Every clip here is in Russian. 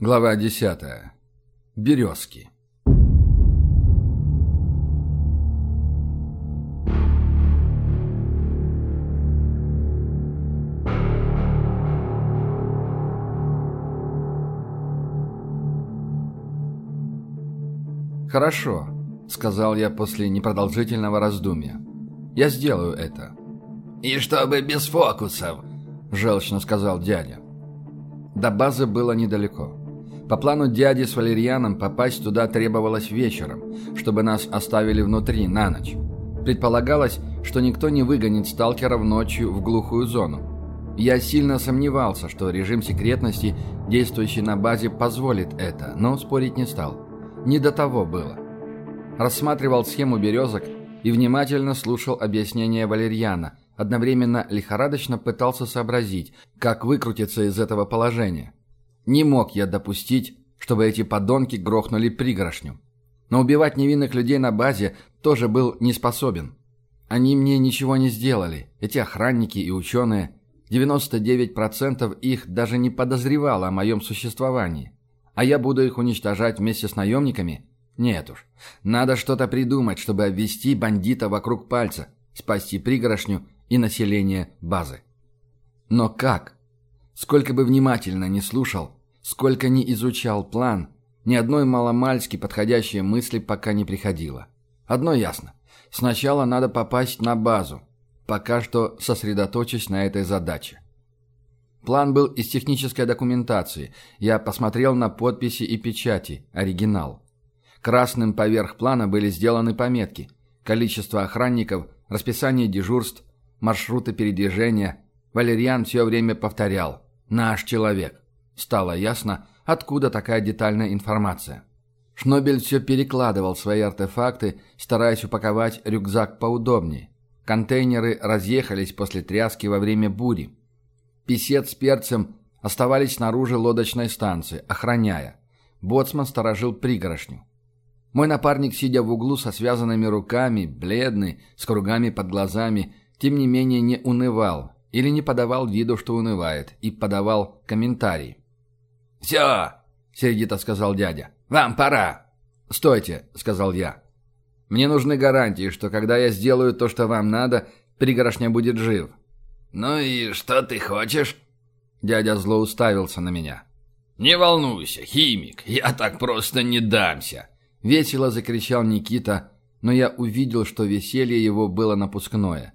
Глава 10. Березки. «Хорошо», — сказал я после непродолжительного раздумья. «Я сделаю это». «И чтобы без фокусов», — желчно сказал дядя. До базы было недалеко. По плану дяди с Валерьяном попасть туда требовалось вечером, чтобы нас оставили внутри на ночь. Предполагалось, что никто не выгонит сталкеров ночью в глухую зону. Я сильно сомневался, что режим секретности, действующий на базе, позволит это, но спорить не стал. Не до того было. Рассматривал схему березок и внимательно слушал объяснения Валерьяна, одновременно лихорадочно пытался сообразить, как выкрутиться из этого положения. Не мог я допустить, чтобы эти подонки грохнули пригоршню. Но убивать невинных людей на базе тоже был не способен. Они мне ничего не сделали, эти охранники и ученые. 99% их даже не подозревало о моем существовании. А я буду их уничтожать вместе с наемниками? Нет уж. Надо что-то придумать, чтобы обвести бандита вокруг пальца, спасти пригоршню и население базы. Но как? Сколько бы внимательно не слушал, Сколько ни изучал план, ни одной маломальски подходящей мысли пока не приходило. Одно ясно. Сначала надо попасть на базу. Пока что сосредоточусь на этой задаче. План был из технической документации. Я посмотрел на подписи и печати, оригинал. Красным поверх плана были сделаны пометки. Количество охранников, расписание дежурств, маршруты передвижения. Валерьян все время повторял «Наш человек». Стало ясно, откуда такая детальная информация. Шнобель все перекладывал свои артефакты, стараясь упаковать рюкзак поудобнее. Контейнеры разъехались после тряски во время бури. Песет с перцем оставались снаружи лодочной станции, охраняя. Боцман сторожил пригоршню. Мой напарник, сидя в углу со связанными руками, бледный, с кругами под глазами, тем не менее не унывал или не подавал виду, что унывает, и подавал комментарий. «Все!» — сердито сказал дядя. «Вам пора!» «Стойте!» — сказал я. «Мне нужны гарантии, что когда я сделаю то, что вам надо, пригорошня будет жив». «Ну и что ты хочешь?» Дядя зло уставился на меня. «Не волнуйся, химик, я так просто не дамся!» Весело закричал Никита, но я увидел, что веселье его было напускное.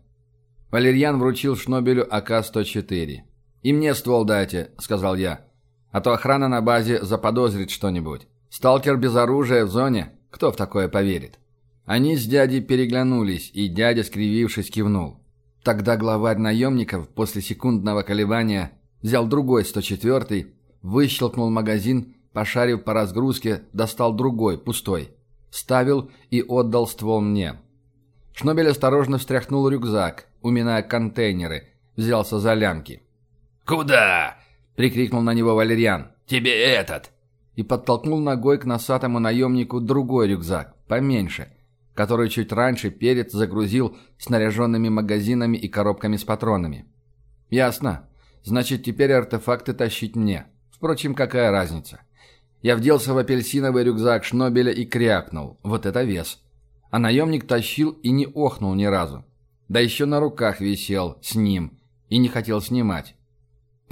Валерьян вручил Шнобелю АК-104. «И мне ствол дайте», — сказал я. А то охрана на базе заподозрит что-нибудь. Сталкер без оружия в зоне? Кто в такое поверит? Они с дядей переглянулись, и дядя, скривившись, кивнул. Тогда главарь наемников после секундного колебания взял другой 104-й, выщелкнул магазин, пошарив по разгрузке, достал другой, пустой. Ставил и отдал ствол мне. Шнобель осторожно встряхнул рюкзак, уминая контейнеры, взялся за лямки. «Куда?» — прикрикнул на него Валерьян. «Тебе этот!» И подтолкнул ногой к носатому наемнику другой рюкзак, поменьше, который чуть раньше перец загрузил снаряженными магазинами и коробками с патронами. «Ясно. Значит, теперь артефакты тащить мне. Впрочем, какая разница?» Я вделся в апельсиновый рюкзак Шнобеля и крякнул. Вот это вес. А наемник тащил и не охнул ни разу. Да еще на руках висел с ним и не хотел снимать.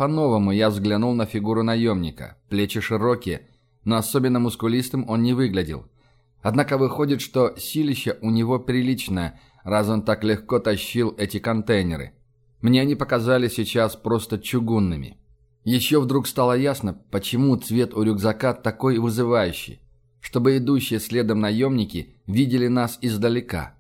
По-новому я взглянул на фигуру наемника. Плечи широкие, но особенно мускулистым он не выглядел. Однако выходит, что силище у него приличное, раз он так легко тащил эти контейнеры. Мне они показались сейчас просто чугунными. Еще вдруг стало ясно, почему цвет у рюкзака такой вызывающий. Чтобы идущие следом наемники видели нас издалека.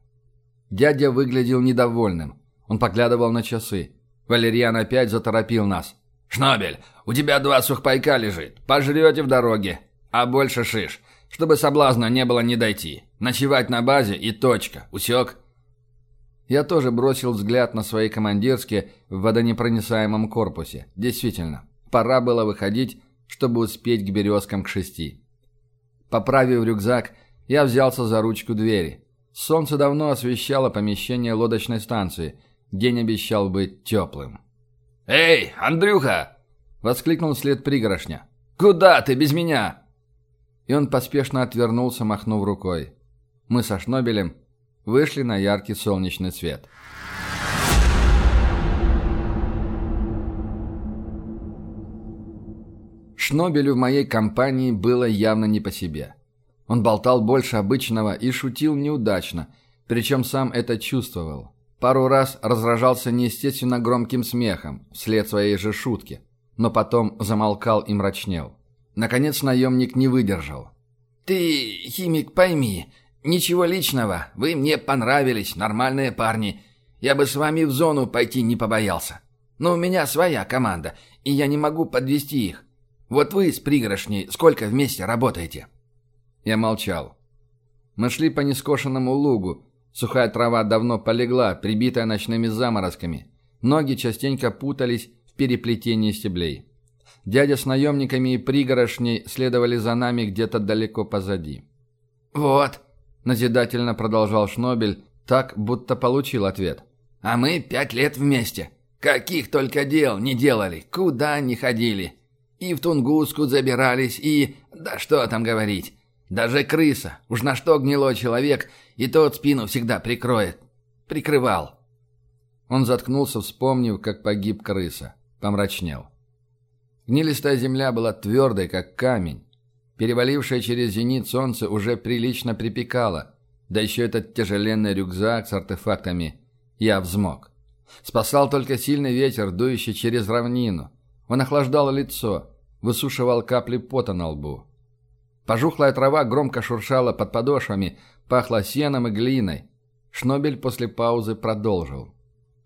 Дядя выглядел недовольным. Он поглядывал на часы. Валерьян опять заторопил нас. «Шнобель, у тебя два сухпайка лежит. Пожрете в дороге. А больше шиш, чтобы соблазна не было не дойти. Ночевать на базе и точка. Усек?» Я тоже бросил взгляд на свои командирские в водонепроницаемом корпусе. Действительно, пора было выходить, чтобы успеть к березкам к шести. Поправив рюкзак, я взялся за ручку двери. Солнце давно освещало помещение лодочной станции. День обещал быть теплым. «Эй, Андрюха!» — воскликнул вслед пригорошня. Куда ты без меня?» И он поспешно отвернулся, махнув рукой. Мы со Шнобелем вышли на яркий солнечный свет. Шнобелю в моей компании было явно не по себе. Он болтал больше обычного и шутил неудачно, причем сам это чувствовал. Пару раз разражался неестественно громким смехом, вслед своей же шутки, но потом замолкал и мрачнел. Наконец наемник не выдержал. «Ты, химик, пойми, ничего личного, вы мне понравились, нормальные парни. Я бы с вами в зону пойти не побоялся. Но у меня своя команда, и я не могу подвести их. Вот вы с пригоршней сколько вместе работаете?» Я молчал. Мы шли по нескошенному лугу. Сухая трава давно полегла, прибитая ночными заморозками. Ноги частенько путались в переплетении стеблей. Дядя с наемниками и пригорошней следовали за нами где-то далеко позади. «Вот», — назидательно продолжал Шнобель, так, будто получил ответ. «А мы пять лет вместе. Каких только дел не делали, куда не ходили. И в Тунгуску забирались, и... Да что там говорить. Даже крыса, уж на что гнилой человек, и тот спину всегда прикроет. Прикрывал. Он заткнулся, вспомнив, как погиб крыса. Помрачнел. Гнилистая земля была твердой, как камень. Перевалившее через зенит солнце уже прилично припекало. Да еще этот тяжеленный рюкзак с артефактами. Я взмок. Спасал только сильный ветер, дующий через равнину. Он охлаждал лицо, высушивал капли пота на лбу. Пожухлая трава громко шуршала под подошвами, пахла сеном и глиной. Шнобель после паузы продолжил.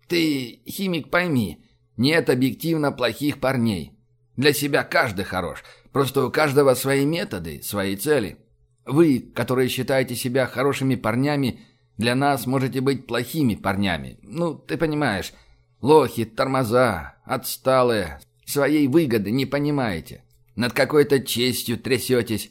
«Ты, химик, пойми, нет объективно плохих парней. Для себя каждый хорош, просто у каждого свои методы, свои цели. Вы, которые считаете себя хорошими парнями, для нас можете быть плохими парнями. Ну, ты понимаешь, лохи, тормоза, отсталые, своей выгоды не понимаете. Над какой-то честью трясетесь,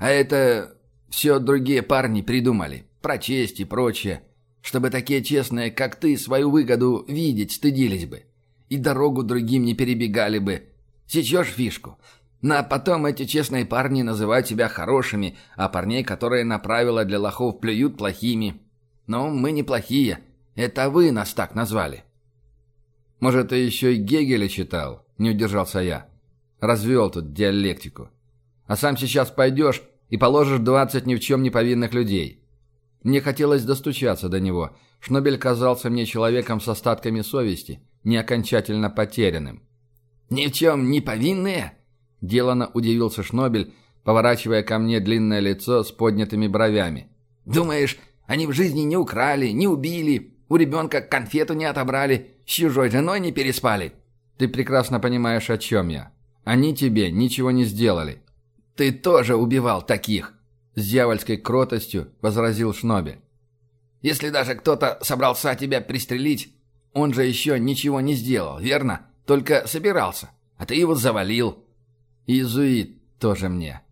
а это все другие парни придумали. Про честь и прочее. Чтобы такие честные, как ты, свою выгоду видеть стыдились бы. И дорогу другим не перебегали бы. Сечешь фишку. Ну а потом эти честные парни называют себя хорошими, а парней, которые на правила для лохов плюют плохими. Но мы не плохие. Это вы нас так назвали. Может, ты еще и Гегеля читал? Не удержался я. Развел тут диалектику. А сам сейчас пойдешь и положишь двадцать ни в чем не повинных людей. Мне хотелось достучаться до него. Шнобель казался мне человеком с остатками совести, не окончательно потерянным. «Ни в чем не повинные?» Делано удивился Шнобель, поворачивая ко мне длинное лицо с поднятыми бровями. «Думаешь, они в жизни не украли, не убили, у ребенка конфету не отобрали, с чужой женой не переспали?» «Ты прекрасно понимаешь, о чем я. Они тебе ничего не сделали. «Ты тоже убивал таких!» С дьявольской кротостью возразил Шнобель. «Если даже кто-то собрался тебя пристрелить, он же еще ничего не сделал, верно? Только собирался. А ты его завалил». «Изуит тоже мне.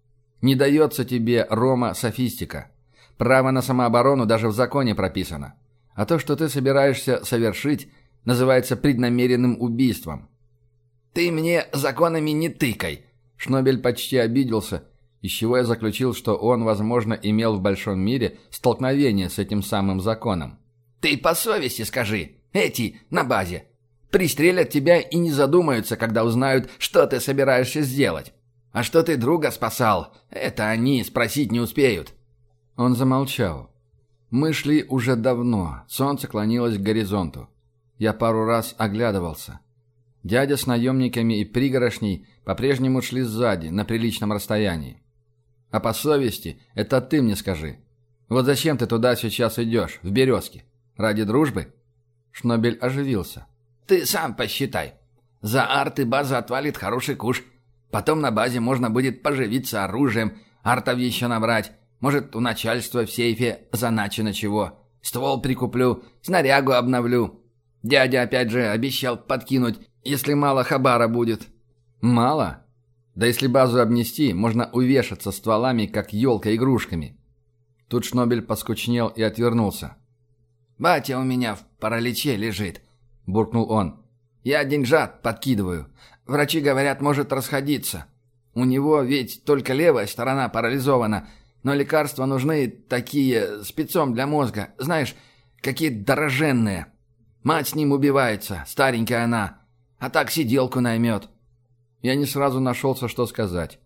Не дается тебе, Рома, софистика. Право на самооборону даже в законе прописано. А то, что ты собираешься совершить, называется преднамеренным убийством». «Ты мне законами не тыкай!» Шнобель почти обиделся, из чего я заключил, что он, возможно, имел в большом мире столкновение с этим самым законом. «Ты по совести скажи, эти на базе. Пристрелят тебя и не задумаются, когда узнают, что ты собираешься сделать. А что ты друга спасал, это они спросить не успеют». Он замолчал. Мы шли уже давно, солнце клонилось к горизонту. Я пару раз оглядывался. Дядя с наемниками и пригорошней по-прежнему шли сзади, на приличном расстоянии. А по совести, это ты мне скажи. Вот зачем ты туда сейчас идешь, в «Березки»? Ради дружбы?» Шнобель оживился. «Ты сам посчитай. За арты база отвалит хороший куш. Потом на базе можно будет поживиться оружием, артов еще набрать. Может, у начальства в сейфе заначено чего. Ствол прикуплю, снарягу обновлю. Дядя опять же обещал подкинуть если мало хабара будет». «Мало? Да если базу обнести, можно увешаться стволами, как елка игрушками». Тут Шнобель поскучнел и отвернулся. «Батя у меня в параличе лежит», — буркнул он. «Я деньжат подкидываю. Врачи говорят, может расходиться. У него ведь только левая сторона парализована, но лекарства нужны такие, спецом для мозга, знаешь, какие дороженные. Мать с ним убивается, старенькая она, а так сиделку наймет». Я не сразу нашелся, что сказать.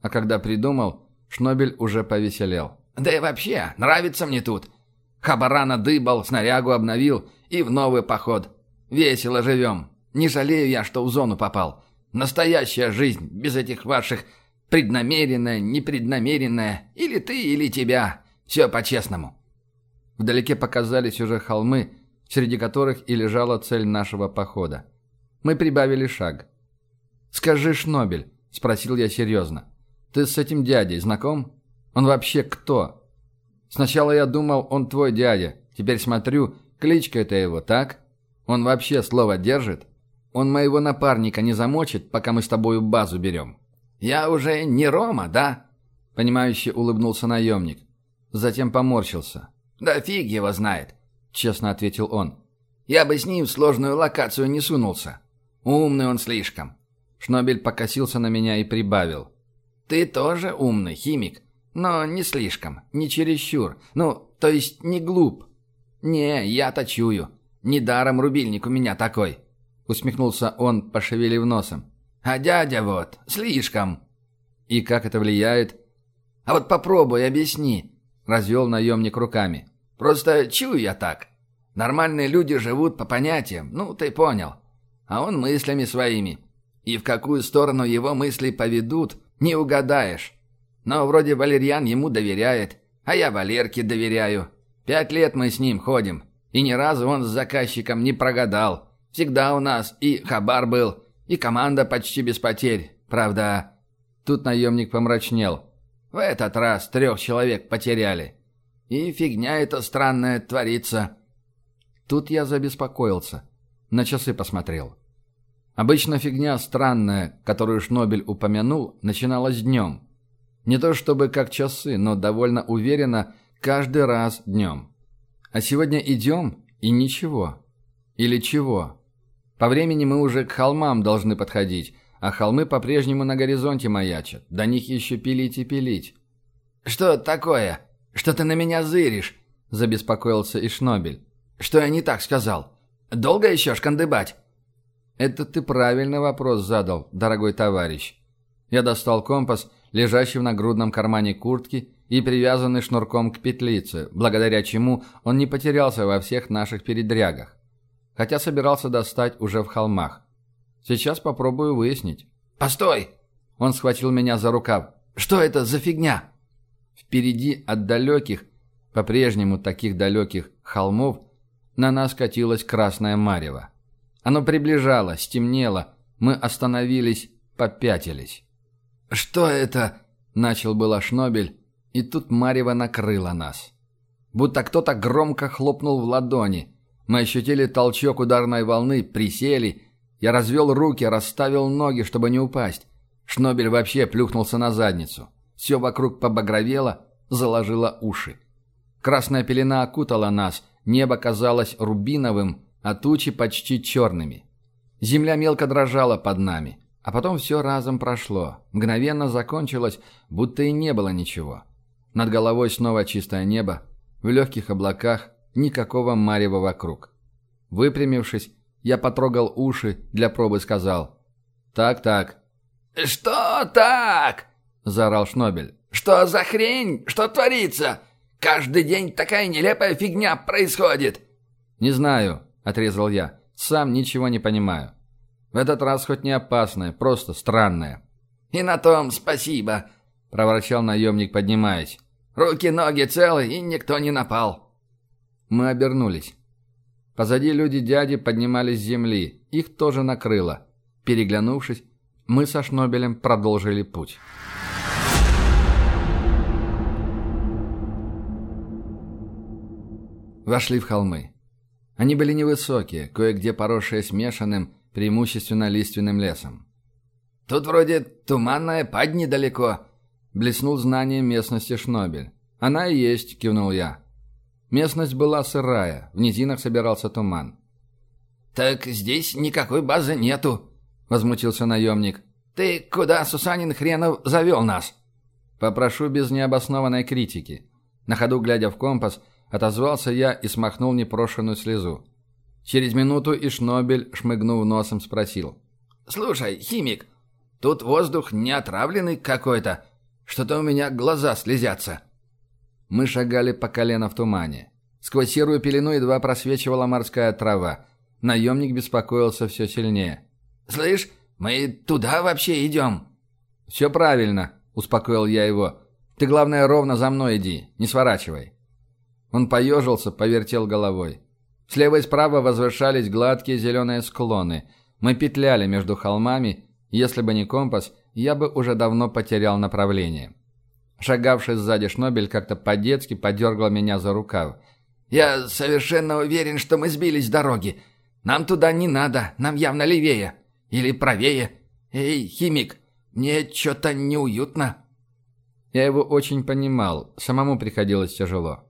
А когда придумал, Шнобель уже повеселел. «Да и вообще, нравится мне тут. Хабара надыбал, снарягу обновил и в новый поход. Весело живем. Не жалею я, что в зону попал. Настоящая жизнь, без этих ваших преднамеренная, непреднамеренная, или ты, или тебя. Все по-честному». Вдалеке показались уже холмы, среди которых и лежала цель нашего похода. Мы прибавили шаг. «Скажи, Шнобель», — спросил я серьезно, — «ты с этим дядей знаком? Он вообще кто?» «Сначала я думал, он твой дядя. Теперь смотрю, кличка это его, так? Он вообще слово держит? Он моего напарника не замочит, пока мы с тобою базу берем?» «Я уже не Рома, да?» — понимающе улыбнулся наемник. Затем поморщился. «Да фиг его знает», — честно ответил он. «Я бы с ним в сложную локацию не сунулся. Умный он слишком. Шнобель покосился на меня и прибавил. «Ты тоже умный, химик, но не слишком, не чересчур, ну, то есть не глуп. Не, я-то чую. Недаром рубильник у меня такой», — усмехнулся он, пошевелив носом. «А дядя вот, слишком». «И как это влияет?» «А вот попробуй, объясни», — развел наемник руками. «Просто чую я так. Нормальные люди живут по понятиям, ну, ты понял. А он мыслями своими. И в какую сторону его мысли поведут, не угадаешь. Но вроде Валерьян ему доверяет, а я Валерке доверяю. Пять лет мы с ним ходим, и ни разу он с заказчиком не прогадал. Всегда у нас и хабар был, и команда почти без потерь. Правда, тут наемник помрачнел. В этот раз трех человек потеряли. И фигня эта странная творится. Тут я забеспокоился. На часы посмотрел. Обычно фигня странная, которую Шнобель упомянул, начиналась днем. Не то чтобы как часы, но довольно уверенно каждый раз днем. А сегодня идем и ничего. Или чего? По времени мы уже к холмам должны подходить, а холмы по-прежнему на горизонте маячат. До них еще пилить и пилить. «Что такое? Что ты на меня зыришь?» – забеспокоился и Шнобель. «Что я не так сказал? Долго еще шкандыбать?» «Это ты правильный вопрос задал, дорогой товарищ». Я достал компас, лежащий в нагрудном кармане куртки и привязанный шнурком к петлице, благодаря чему он не потерялся во всех наших передрягах. Хотя собирался достать уже в холмах. Сейчас попробую выяснить. «Постой!» Он схватил меня за рукав. «Что это за фигня?» Впереди от далеких, по-прежнему таких далеких, холмов, на нас катилась красная марево. Оно приближалось, темнело. Мы остановились, попятились. «Что это?» — начал было Шнобель, и тут Марева накрыла нас. Будто кто-то громко хлопнул в ладони. Мы ощутили толчок ударной волны, присели. Я развел руки, расставил ноги, чтобы не упасть. Шнобель вообще плюхнулся на задницу. Все вокруг побагровело, заложило уши. Красная пелена окутала нас, небо казалось рубиновым, а тучи почти черными. Земля мелко дрожала под нами, а потом все разом прошло, мгновенно закончилось, будто и не было ничего. Над головой снова чистое небо, в легких облаках никакого марева вокруг. Выпрямившись, я потрогал уши, для пробы сказал «Так-так». «Что так?» – заорал Шнобель. «Что за хрень? Что творится? Каждый день такая нелепая фигня происходит!» «Не знаю», отрезал я. «Сам ничего не понимаю. В этот раз хоть не опасное, просто странное». «И на том спасибо», — проворчал наемник, поднимаясь. «Руки-ноги целы, и никто не напал». Мы обернулись. Позади люди дяди поднимались с земли. Их тоже накрыло. Переглянувшись, мы со Шнобелем продолжили путь. Вошли в холмы. Они были невысокие, кое-где поросшие смешанным, преимущественно лиственным лесом. «Тут вроде туманная падь недалеко», — блеснул знанием местности Шнобель. «Она и есть», — кивнул я. Местность была сырая, в низинах собирался туман. «Так здесь никакой базы нету», — возмутился наемник. Ты куда, Сусанин хренов, завел нас?» Попрошу без необоснованной критики. На ходу, глядя в компас, отозвался я и смахнул непрошенную слезу. Через минуту и Шнобель, шмыгнув носом, спросил. «Слушай, химик, тут воздух не отравленный какой-то. Что-то у меня глаза слезятся». Мы шагали по колено в тумане. Сквозь серую пелену едва просвечивала морская трава. Наемник беспокоился все сильнее. «Слышь, мы туда вообще идем?» «Все правильно», — успокоил я его. «Ты, главное, ровно за мной иди, не сворачивай». Он поежился, повертел головой. Слева и справа возвышались гладкие зеленые склоны. Мы петляли между холмами. Если бы не компас, я бы уже давно потерял направление. Шагавший сзади Шнобель как-то по-детски подергал меня за рукав. «Я совершенно уверен, что мы сбились с дороги. Нам туда не надо, нам явно левее. Или правее. Эй, химик, мне что-то неуютно». Я его очень понимал, самому приходилось тяжело.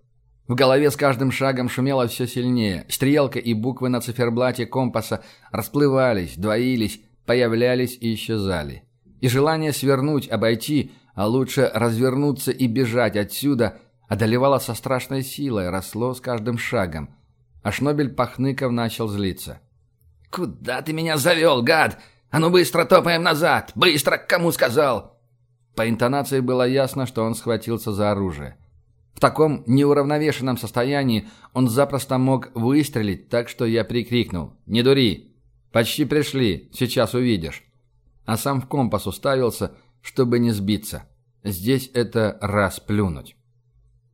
В голове с каждым шагом шумело все сильнее. Стрелка и буквы на циферблате компаса расплывались, двоились, появлялись и исчезали. И желание свернуть, обойти, а лучше развернуться и бежать отсюда, одолевало со страшной силой, росло с каждым шагом. А Шнобель Пахныков начал злиться. «Куда ты меня завел, гад? А ну быстро топаем назад! Быстро, кому сказал!» По интонации было ясно, что он схватился за оружие. В таком неуравновешенном состоянии он запросто мог выстрелить, так что я прикрикнул «Не дури! Почти пришли, сейчас увидишь!» А сам в компас уставился, чтобы не сбиться. Здесь это раз плюнуть.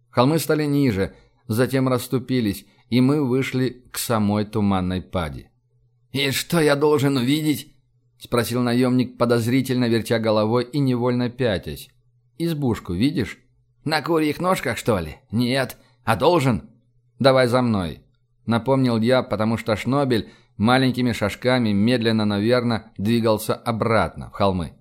Холмы стали ниже, затем расступились, и мы вышли к самой туманной пади. «И что я должен увидеть?» — спросил наемник, подозрительно вертя головой и невольно пятясь. «Избушку видишь?» «На курьих ножках, что ли? Нет. А должен?» «Давай за мной», — напомнил я, потому что Шнобель маленькими шажками медленно, но верно двигался обратно, в холмы.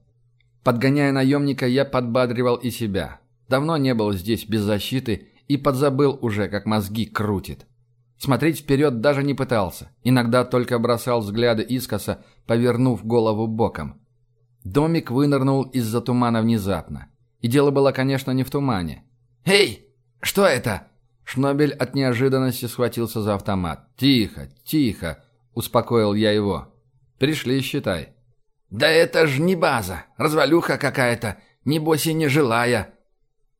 Подгоняя наемника, я подбадривал и себя. Давно не был здесь без защиты и подзабыл уже, как мозги крутит. Смотреть вперед даже не пытался. Иногда только бросал взгляды искоса, повернув голову боком. Домик вынырнул из-за тумана внезапно. И дело было, конечно, не в тумане. «Эй, что это?» Шнобель от неожиданности схватился за автомат. «Тихо, тихо!» – успокоил я его. «Пришли, считай». «Да это ж не база, развалюха какая-то, небось и не жилая».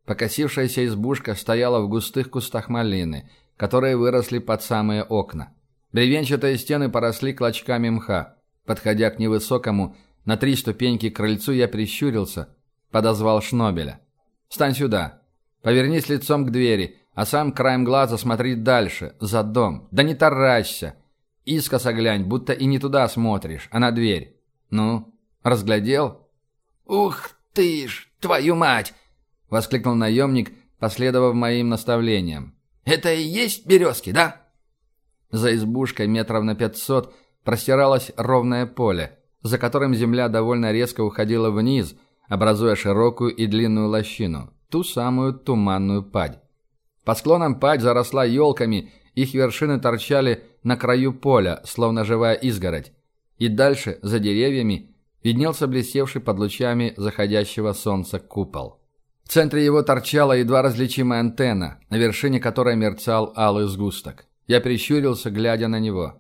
Покосившаяся избушка стояла в густых кустах малины, которые выросли под самые окна. Бревенчатые стены поросли клочками мха. Подходя к невысокому, на три ступеньки крыльцу я прищурился – подозвал Шнобеля. «Встань сюда. Повернись лицом к двери, а сам краем глаза смотри дальше, за дом. Да не таращься. Искоса глянь, будто и не туда смотришь, а на дверь. Ну, разглядел?» «Ух ты ж, твою мать!» — воскликнул наемник, последовав моим наставлениям. «Это и есть березки, да?» За избушкой метров на пятьсот простиралось ровное поле, за которым земля довольно резко уходила вниз, образуя широкую и длинную лощину, ту самую туманную падь. По склонам падь заросла елками, их вершины торчали на краю поля, словно живая изгородь. И дальше, за деревьями, виднелся блестевший под лучами заходящего солнца купол. В центре его торчала едва различимая антенна, на вершине которой мерцал алый сгусток. Я прищурился, глядя на него.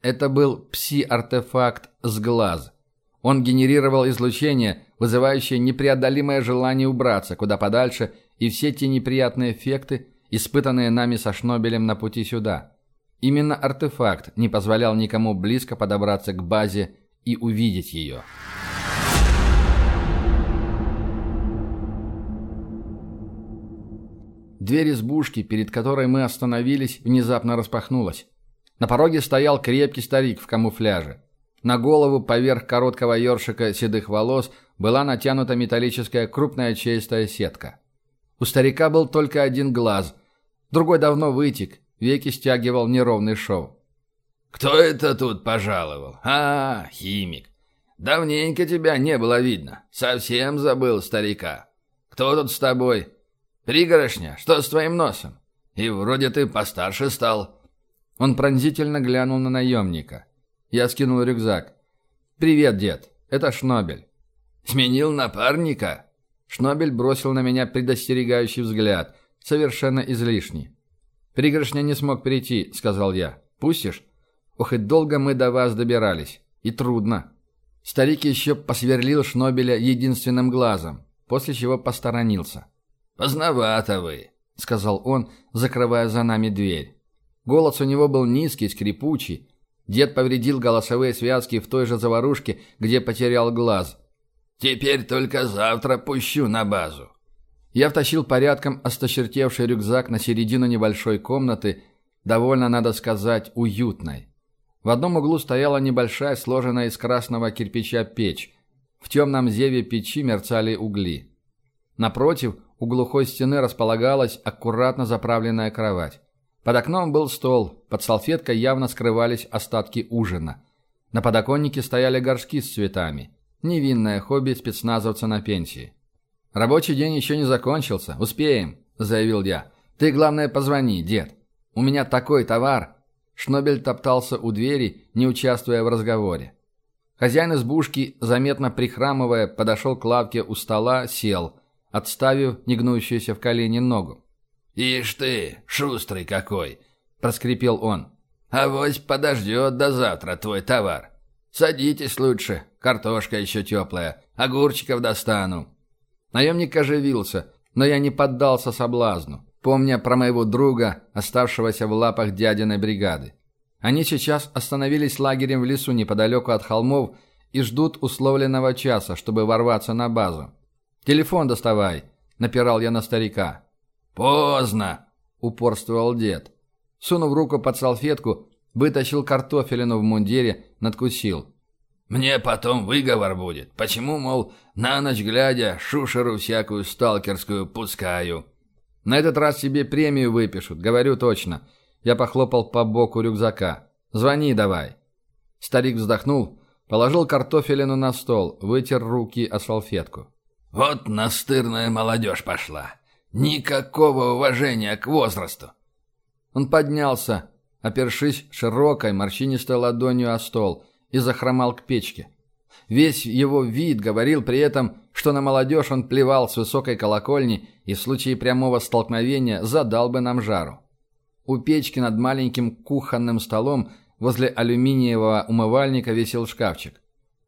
Это был пси-артефакт с глаз. Он генерировал излучение, вызывающее непреодолимое желание убраться куда подальше и все те неприятные эффекты, испытанные нами со Шнобелем на пути сюда. Именно артефакт не позволял никому близко подобраться к базе и увидеть ее. Дверь избушки, перед которой мы остановились, внезапно распахнулась. На пороге стоял крепкий старик в камуфляже. На голову поверх короткого ёршика седых волос была натянута металлическая крупная чистая сетка. У старика был только один глаз, другой давно вытек, веки стягивал неровный шов. «Кто это тут пожаловал? А, химик. Давненько тебя не было видно. Совсем забыл старика. Кто тут с тобой? Пригорошня, что с твоим носом? И вроде ты постарше стал». Он пронзительно глянул на наемника. Я скинул рюкзак. «Привет, дед. Это Шнобель». Сменил напарника?» Шнобель бросил на меня предостерегающий взгляд, совершенно излишний. «Пригоршня не смог перейти», — сказал я. «Пустишь?» «Ох, и долго мы до вас добирались. И трудно». Старик еще посверлил Шнобеля единственным глазом, после чего посторонился. «Поздновато вы», — сказал он, закрывая за нами дверь. Голос у него был низкий, скрипучий. Дед повредил голосовые связки в той же заварушке, где потерял глаз. «Теперь только завтра пущу на базу». Я втащил порядком осточертевший рюкзак на середину небольшой комнаты, довольно, надо сказать, уютной. В одном углу стояла небольшая, сложенная из красного кирпича печь. В темном зеве печи мерцали угли. Напротив, у глухой стены располагалась аккуратно заправленная кровать. Под окном был стол, под салфеткой явно скрывались остатки ужина. На подоконнике стояли горшки с цветами. Невинное хобби спецназовца на пенсии. «Рабочий день еще не закончился. Успеем», – заявил я. «Ты, главное, позвони, дед. У меня такой товар». Шнобель топтался у двери, не участвуя в разговоре. Хозяин избушки, заметно прихрамывая, подошел к лавке у стола, сел, отставив негнущуюся в колени ногу. «Ишь ты, шустрый какой!» – проскрипел он. «Авось подождет до завтра твой товар. Садитесь лучше, картошка еще теплая, огурчиков достану». Наемник оживился, но я не поддался соблазну, помня про моего друга, оставшегося в лапах дядиной бригады. Они сейчас остановились лагерем в лесу неподалеку от холмов и ждут условленного часа, чтобы ворваться на базу. «Телефон доставай», — напирал я на старика. «Поздно», — упорствовал дед. Сунув руку под салфетку, вытащил картофелину в мундире, надкусил. Мне потом выговор будет. Почему, мол, на ночь глядя шушеру всякую сталкерскую пускаю? На этот раз себе премию выпишут, говорю точно. Я похлопал по боку рюкзака. Звони давай. Старик вздохнул, положил картофелину на стол, вытер руки о салфетку. Вот настырная молодежь пошла. Никакого уважения к возрасту. Он поднялся, опершись широкой морщинистой ладонью о стол – и захромал к печке. Весь его вид говорил при этом, что на молодежь он плевал с высокой колокольни и в случае прямого столкновения задал бы нам жару. У печки над маленьким кухонным столом возле алюминиевого умывальника висел шкафчик.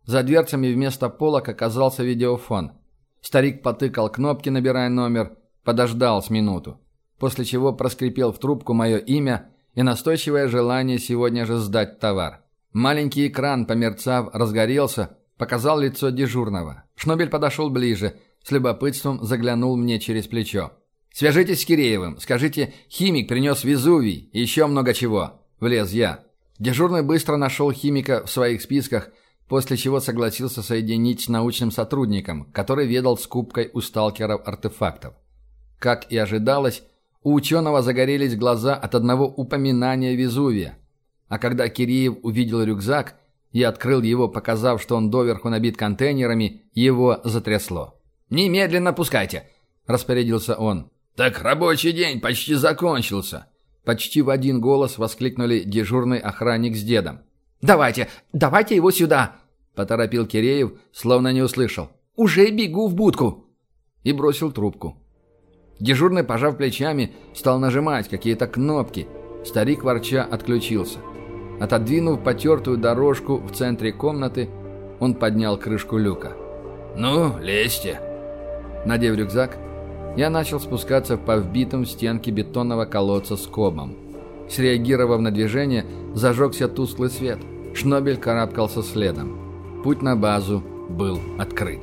За дверцами вместо полок оказался видеофон. Старик потыкал кнопки, набирая номер, подождал с минуту, после чего проскрипел в трубку мое имя и настойчивое желание сегодня же сдать товар. Маленький экран, померцав, разгорелся, показал лицо дежурного. Шнобель подошел ближе, с любопытством заглянул мне через плечо. «Свяжитесь с Киреевым, скажите, химик принес Везувий и еще много чего». Влез я. Дежурный быстро нашел химика в своих списках, после чего согласился соединить с научным сотрудником, который ведал скупкой у сталкеров артефактов. Как и ожидалось, у ученого загорелись глаза от одного упоминания Везувия. А когда Киреев увидел рюкзак и открыл его, показав, что он доверху набит контейнерами, его затрясло. «Немедленно пускайте!» – распорядился он. «Так рабочий день почти закончился!» Почти в один голос воскликнули дежурный охранник с дедом. «Давайте, давайте его сюда!» – поторопил Киреев, словно не услышал. «Уже бегу в будку!» И бросил трубку. Дежурный, пожав плечами, стал нажимать какие-то кнопки. Старик ворча отключился. Отодвинув потертую дорожку в центре комнаты, он поднял крышку люка. «Ну, лезьте!» Надев рюкзак, я начал спускаться по вбитым в стенки бетонного колодца с кобом. Среагировав на движение, зажегся тусклый свет. Шнобель карабкался следом. Путь на базу был открыт.